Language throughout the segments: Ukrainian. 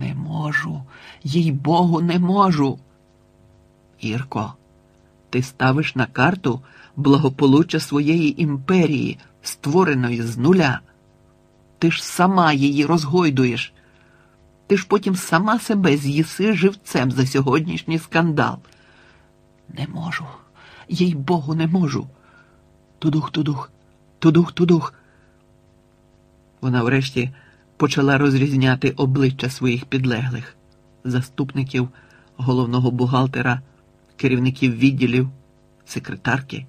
Не можу, їй Богу, не можу. Ірко, ти ставиш на карту благополуччя своєї імперії, створеної з нуля. Ти ж сама її розгойдуєш. Ти ж потім сама себе з'їси живцем за сьогоднішній скандал. Не можу, їй Богу, не можу. Тудух, тудух, тудух, тудух. Вона врешті почала розрізняти обличчя своїх підлеглих, заступників, головного бухгалтера, керівників відділів, секретарки.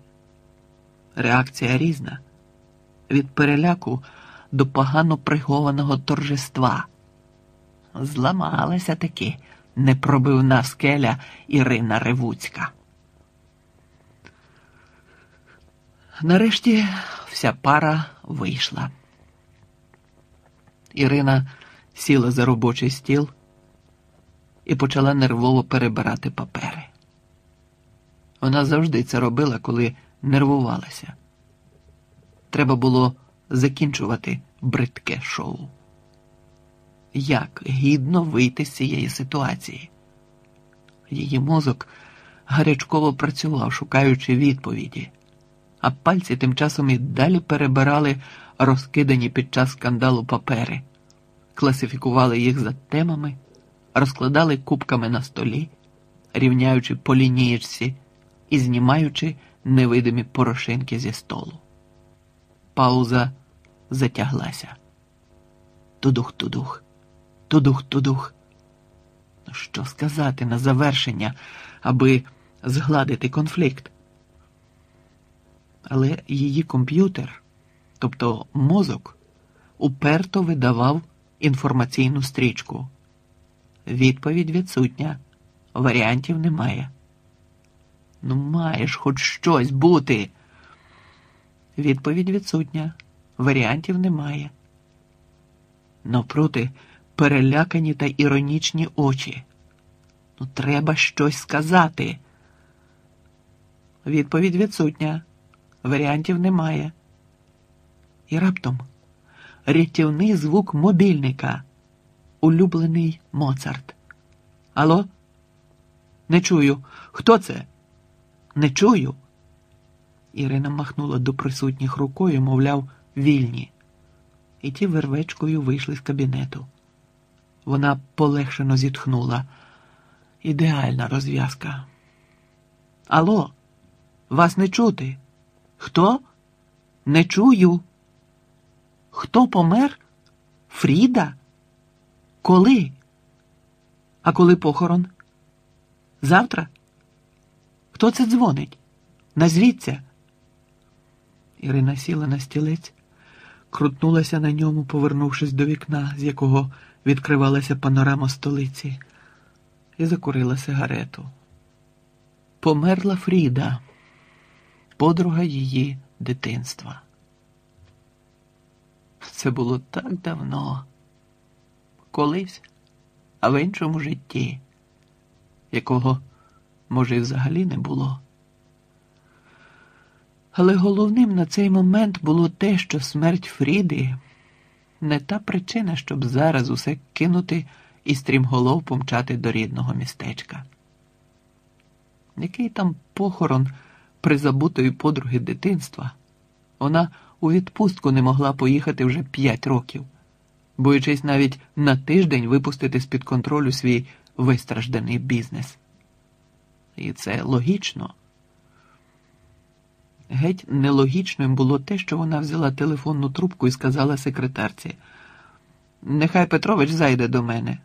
Реакція різна від переляку до погано прихованого торжества. Зламалася таки непробивна скеля Ірина Ревуцька. Нарешті вся пара вийшла. Ірина сіла за робочий стіл і почала нервово перебирати папери. Вона завжди це робила, коли нервувалася. Треба було закінчувати бридке шоу. Як гідно вийти з цієї ситуації? Її мозок гарячково працював, шукаючи відповіді, а пальці тим часом і далі перебирали розкидані під час скандалу папери, класифікували їх за темами, розкладали кубками на столі, рівняючи по лінієчці і знімаючи невидимі порошинки зі столу. Пауза затяглася. Тудух-тудух, тудух-тудух. Ну, що сказати на завершення, аби згладити конфлікт? Але її комп'ютер, тобто мозок, уперто видавав інформаційну стрічку. Відповідь відсутня, варіантів немає. Ну, маєш хоч щось бути. Відповідь відсутня, варіантів немає. Навпроти перелякані та іронічні очі. Ну, треба щось сказати. Відповідь відсутня, варіантів немає. І раптом рятівний звук мобільника, улюблений Моцарт. Алло? Не чую. Хто це? Не чую. Ірина махнула до присутніх рукою, мовляв, вільні. І ті вервечкою вийшли з кабінету. Вона полегшено зітхнула. Ідеальна розв'язка. Алло, вас не чути? Хто? Не чую. Хто помер? Фріда? Коли? А коли похорон? Завтра? Хто це дзвонить? Назвіться. Ірина сіла на стілець, крутнулася на ньому, повернувшись до вікна, з якого відкривалася панорама столиці, і закурила сигарету. Померла Фріда, подруга її дитинства. Це було так давно, колись, а в іншому житті, якого, може, і взагалі не було. Але головним на цей момент було те, що смерть Фріди не та причина, щоб зараз усе кинути і стрімголов помчати до рідного містечка. Який там похорон призабутої подруги дитинства? Вона у відпустку не могла поїхати вже п'ять років, боючись навіть на тиждень випустити з-під контролю свій вистражданий бізнес. І це логічно. Геть нелогічним було те, що вона взяла телефонну трубку і сказала секретарці: Нехай Петрович зайде до мене.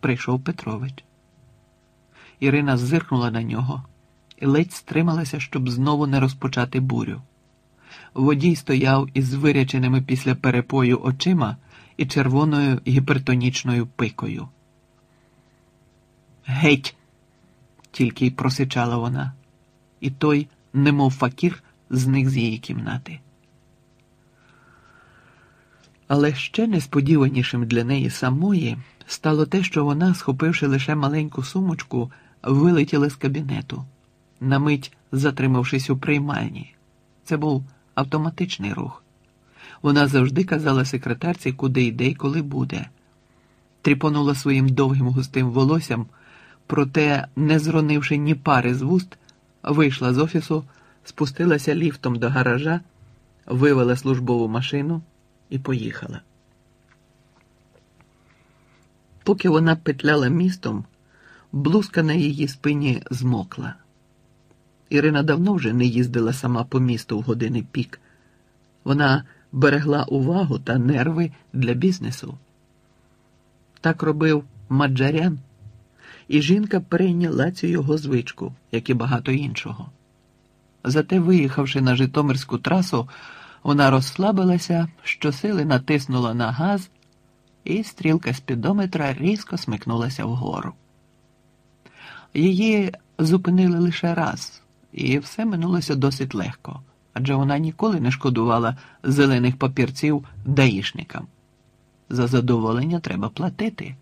Прийшов Петрович. Ірина зиркнула на нього ледь стрималася, щоб знову не розпочати бурю. Водій стояв із виряченими після перепою очима і червоною гіпертонічною пикою. Геть, тільки й просичала вона, і той немов факір, зник з її кімнати. Але ще несподіванішим для неї самої стало те, що вона, схопивши лише маленьку сумочку, вилетіла з кабінету, на мить затримавшись у приймальні. Це був автоматичний рух. Вона завжди казала секретарці, куди йде і коли буде. тріпонула своїм довгим густим волоссям, проте, не зронивши ні пари з вуст, вийшла з офісу, спустилася ліфтом до гаража, вивела службову машину і поїхала. Поки вона петляла містом, блузка на її спині змокла. Ірина давно вже не їздила сама по місту в години пік. Вона берегла увагу та нерви для бізнесу. Так робив Маджарян, і жінка перейняла цю його звичку, як і багато іншого. Зате, виїхавши на Житомирську трасу, вона розслабилася, щосили натиснула на газ, і стрілка спідометра різко смикнулася вгору. Її зупинили лише раз, і все минулося досить легко, адже вона ніколи не шкодувала зелених папірців даїшникам. За задоволення треба платити.